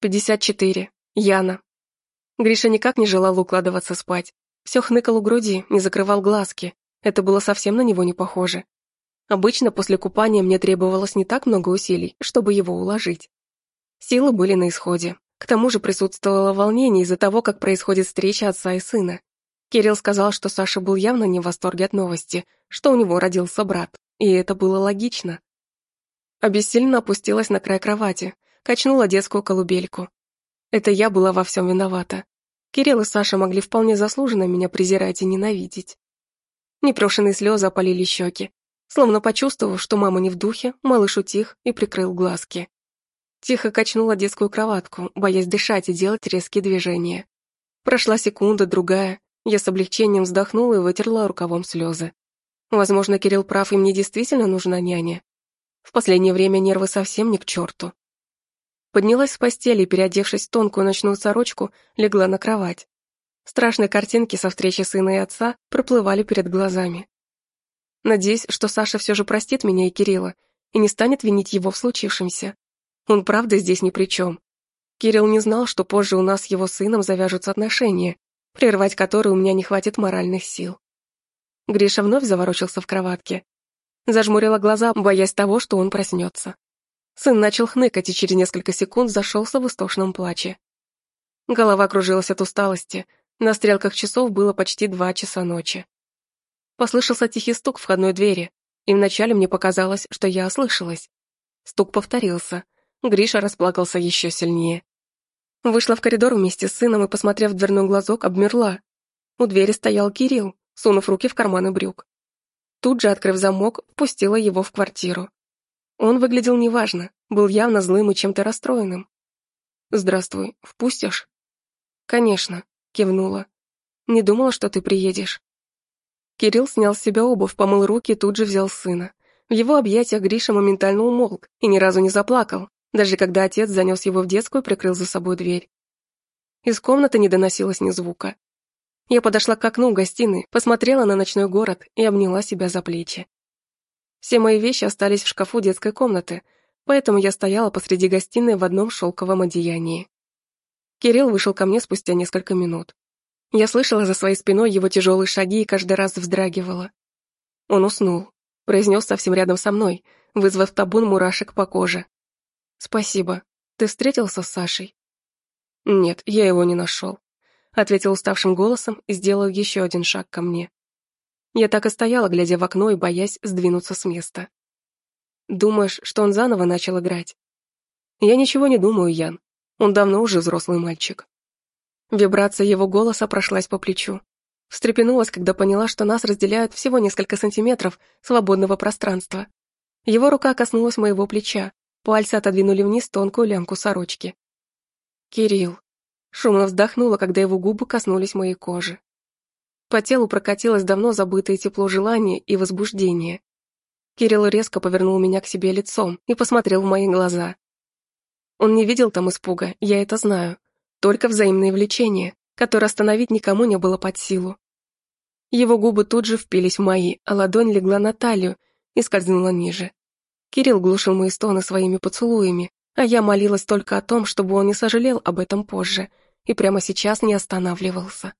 54. Яна. Гриша никак не желал укладываться спать. Все хныкал у груди, не закрывал глазки. Это было совсем на него не похоже. Обычно после купания мне требовалось не так много усилий, чтобы его уложить. Силы были на исходе. К тому же присутствовало волнение из-за того, как происходит встреча отца и сына. Кирилл сказал, что Саша был явно не в восторге от новости, что у него родился брат, и это было логично. Обессиленно опустилась на край кровати, качнула детскую колыбельку. Это я была во всем виновата. Кирилл и Саша могли вполне заслуженно меня презирать и ненавидеть. Непрошенные слезы опалили щеки. Словно почувствовав, что мама не в духе, малыш утих и прикрыл глазки. Тихо качнула детскую кроватку, боясь дышать и делать резкие движения. Прошла секунда, другая. Я с облегчением вздохнула и вытерла рукавом слезы. Возможно, Кирилл прав, и мне действительно нужна няня. В последнее время нервы совсем не к черту. Поднялась с постели переодевшись в тонкую ночную сорочку, легла на кровать. Страшные картинки со встречи сына и отца проплывали перед глазами. Надеюсь, что Саша все же простит меня и Кирилла и не станет винить его в случившемся. Он правда здесь ни при чем. Кирилл не знал, что позже у нас с его сыном завяжутся отношения, прервать которые у меня не хватит моральных сил. Гриша вновь заворочился в кроватке. Зажмурила глаза, боясь того, что он проснется. Сын начал хныкать и через несколько секунд зашелся в истошном плаче. Голова кружилась от усталости, на стрелках часов было почти два часа ночи. Послышался тихий стук в входной двери, и вначале мне показалось, что я ослышалась. Стук повторился, Гриша расплакался еще сильнее. Вышла в коридор вместе с сыном и, посмотрев в дверной глазок, обмерла. У двери стоял Кирилл, сунув руки в карманы брюк. Тут же, открыв замок, впустила его в квартиру. Он выглядел неважно, был явно злым и чем-то расстроенным. «Здравствуй, впустишь?» «Конечно», — кивнула. «Не думала, что ты приедешь». Кирилл снял с себя обувь, помыл руки и тут же взял сына. В его объятиях Гриша моментально умолк и ни разу не заплакал, даже когда отец занес его в детскую и прикрыл за собой дверь. Из комнаты не доносилось ни звука. Я подошла к окну гостиной, посмотрела на ночной город и обняла себя за плечи. Все мои вещи остались в шкафу детской комнаты, поэтому я стояла посреди гостиной в одном шелковом одеянии. Кирилл вышел ко мне спустя несколько минут. Я слышала за своей спиной его тяжелые шаги и каждый раз вздрагивала. Он уснул, произнес совсем рядом со мной, вызвав табун мурашек по коже. «Спасибо. Ты встретился с Сашей?» «Нет, я его не нашел», — ответил уставшим голосом и сделал еще один шаг ко мне. Я так и стояла, глядя в окно и боясь сдвинуться с места. «Думаешь, что он заново начал играть?» «Я ничего не думаю, Ян. Он давно уже взрослый мальчик». Вибрация его голоса прошлась по плечу. Встрепенулась, когда поняла, что нас разделяют всего несколько сантиметров свободного пространства. Его рука коснулась моего плеча, Пальцы отодвинули вниз тонкую лямку сорочки. «Кирилл». Шумно вздохнула, когда его губы коснулись моей кожи. По телу прокатилось давно забытое тепло желания и возбуждения. Кирилл резко повернул меня к себе лицом и посмотрел в мои глаза. Он не видел там испуга, я это знаю. Только взаимное влечение, которое остановить никому не было под силу. Его губы тут же впились в мои, а ладонь легла на талию и скользнула ниже. Кирилл глушил мои стоны своими поцелуями, а я молилась только о том, чтобы он не сожалел об этом позже и прямо сейчас не останавливался.